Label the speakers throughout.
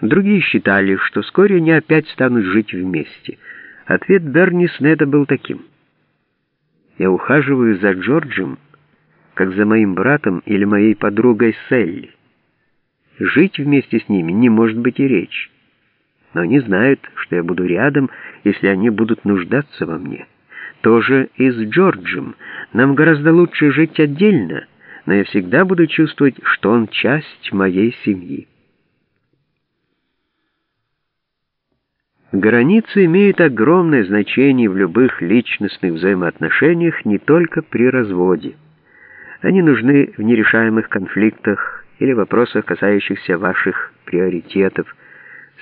Speaker 1: Другие считали, что вскоре они опять станут жить вместе. Ответ Берни Снеда был таким. «Я ухаживаю за Джорджем, как за моим братом или моей подругой Селли. Жить вместе с ними не может быть и речи. Но они знают, что я буду рядом, если они будут нуждаться во мне. Тоже и с Джорджем. Нам гораздо лучше жить отдельно, но я всегда буду чувствовать, что он часть моей семьи. Границы имеют огромное значение в любых личностных взаимоотношениях, не только при разводе. Они нужны в нерешаемых конфликтах или вопросах, касающихся ваших приоритетов.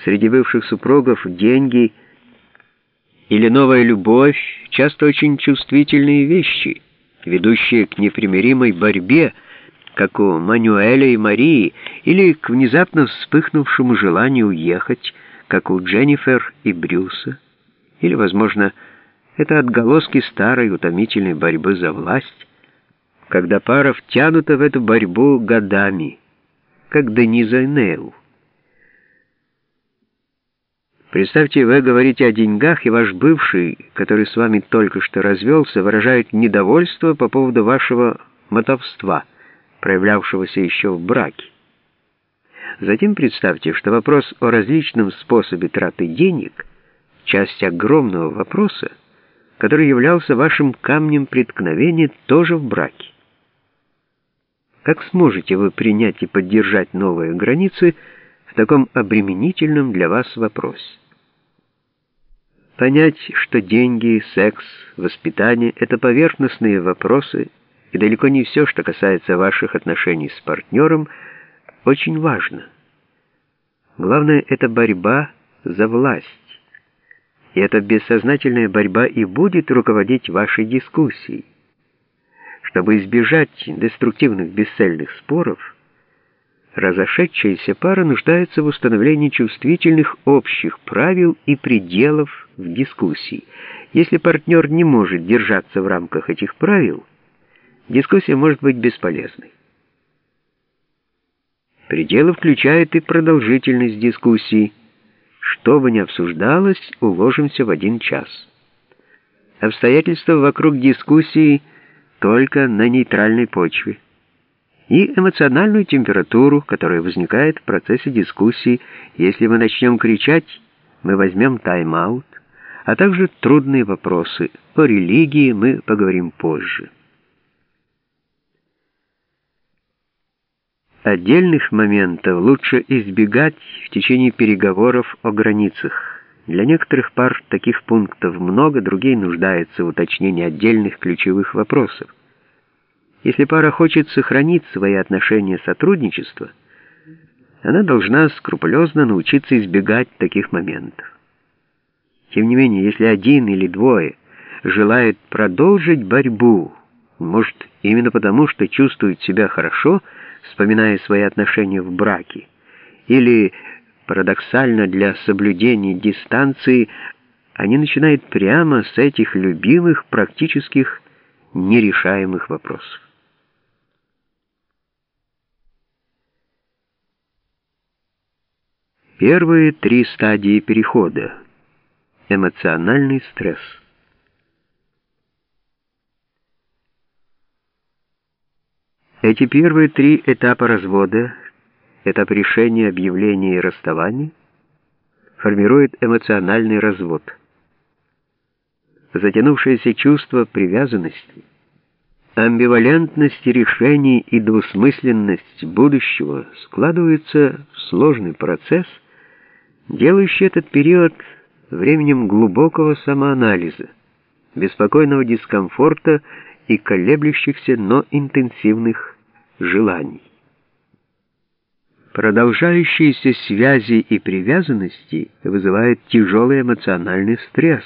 Speaker 1: Среди бывших супругов деньги или новая любовь часто очень чувствительные вещи, ведущие к непримиримой борьбе, как у Мануэля и Марии, или к внезапно вспыхнувшему желанию уехать, как у Дженнифер и Брюса, или, возможно, это отголоски старой утомительной борьбы за власть, когда пара втянута в эту борьбу годами, как Дениза Нейл. Представьте, вы говорите о деньгах, и ваш бывший, который с вами только что развелся, выражает недовольство по поводу вашего мотовства, проявлявшегося еще в браке. Затем представьте, что вопрос о различном способе траты денег — часть огромного вопроса, который являлся вашим камнем преткновения тоже в браке. Как сможете вы принять и поддержать новые границы в таком обременительном для вас вопросе? Понять, что деньги, секс, воспитание — это поверхностные вопросы, и далеко не все, что касается ваших отношений с партнером — очень важно. Главное — это борьба за власть. И эта бессознательная борьба и будет руководить вашей дискуссией. Чтобы избежать деструктивных бесцельных споров, разошедшаяся пара нуждается в установлении чувствительных общих правил и пределов в дискуссии. Если партнер не может держаться в рамках этих правил, дискуссия может быть бесполезной. Пределы включают и продолжительность дискуссии. Что бы ни обсуждалось, уложимся в один час. Обстоятельства вокруг дискуссии только на нейтральной почве. И эмоциональную температуру, которая возникает в процессе дискуссии. Если мы начнем кричать, мы возьмем тайм-аут, а также трудные вопросы. О религии мы поговорим позже. Отдельных моментов лучше избегать в течение переговоров о границах. Для некоторых пар таких пунктов много, другие нуждаются в уточнении отдельных ключевых вопросов. Если пара хочет сохранить свои отношения сотрудничества, она должна скрупулезно научиться избегать таких моментов. Тем не менее, если один или двое желают продолжить борьбу, может, именно потому, что чувствуют себя хорошо – вспоминая свои отношения в браке, или, парадоксально для соблюдения дистанции, они начинают прямо с этих любимых практических нерешаемых вопросов. Первые три стадии перехода. Эмоциональный стресс. Эти первые три этапа развода, этап решения, объявления и расставания, формирует эмоциональный развод. Затянувшееся чувство привязанности, амбивалентность решений и двусмысленность будущего складываются в сложный процесс, делающий этот период временем глубокого самоанализа, беспокойного дискомфорта и колеблющихся, но интенсивных желаний. Продолжающиеся связи и привязанности вызывают тяжелый эмоциональный стресс.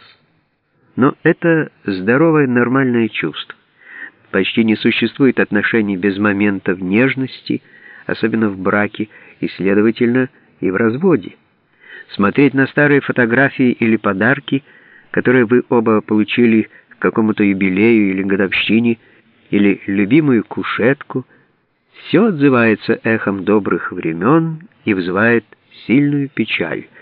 Speaker 1: Но это здоровое нормальное чувство. Почти не существует отношений без моментов нежности, особенно в браке и, следовательно, и в разводе. Смотреть на старые фотографии или подарки, которые вы оба получили к какому-то юбилею или годовщине, или любимую кушетку – все отзывается эхом добрых времен и вызывает сильную печаль —